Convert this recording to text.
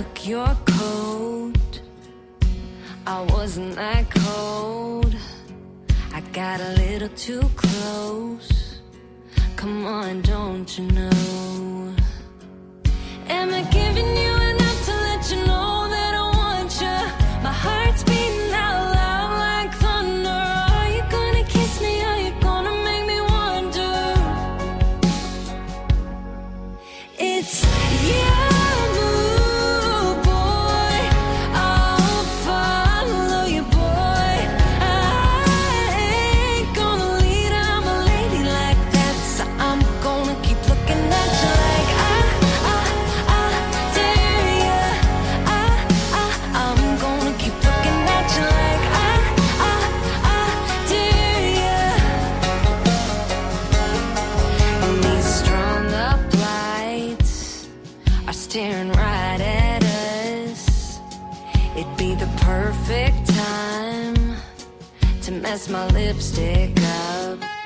took your coat. I wasn't that cold. I got a little too close. Come on, don't you know? mess my lipstick up.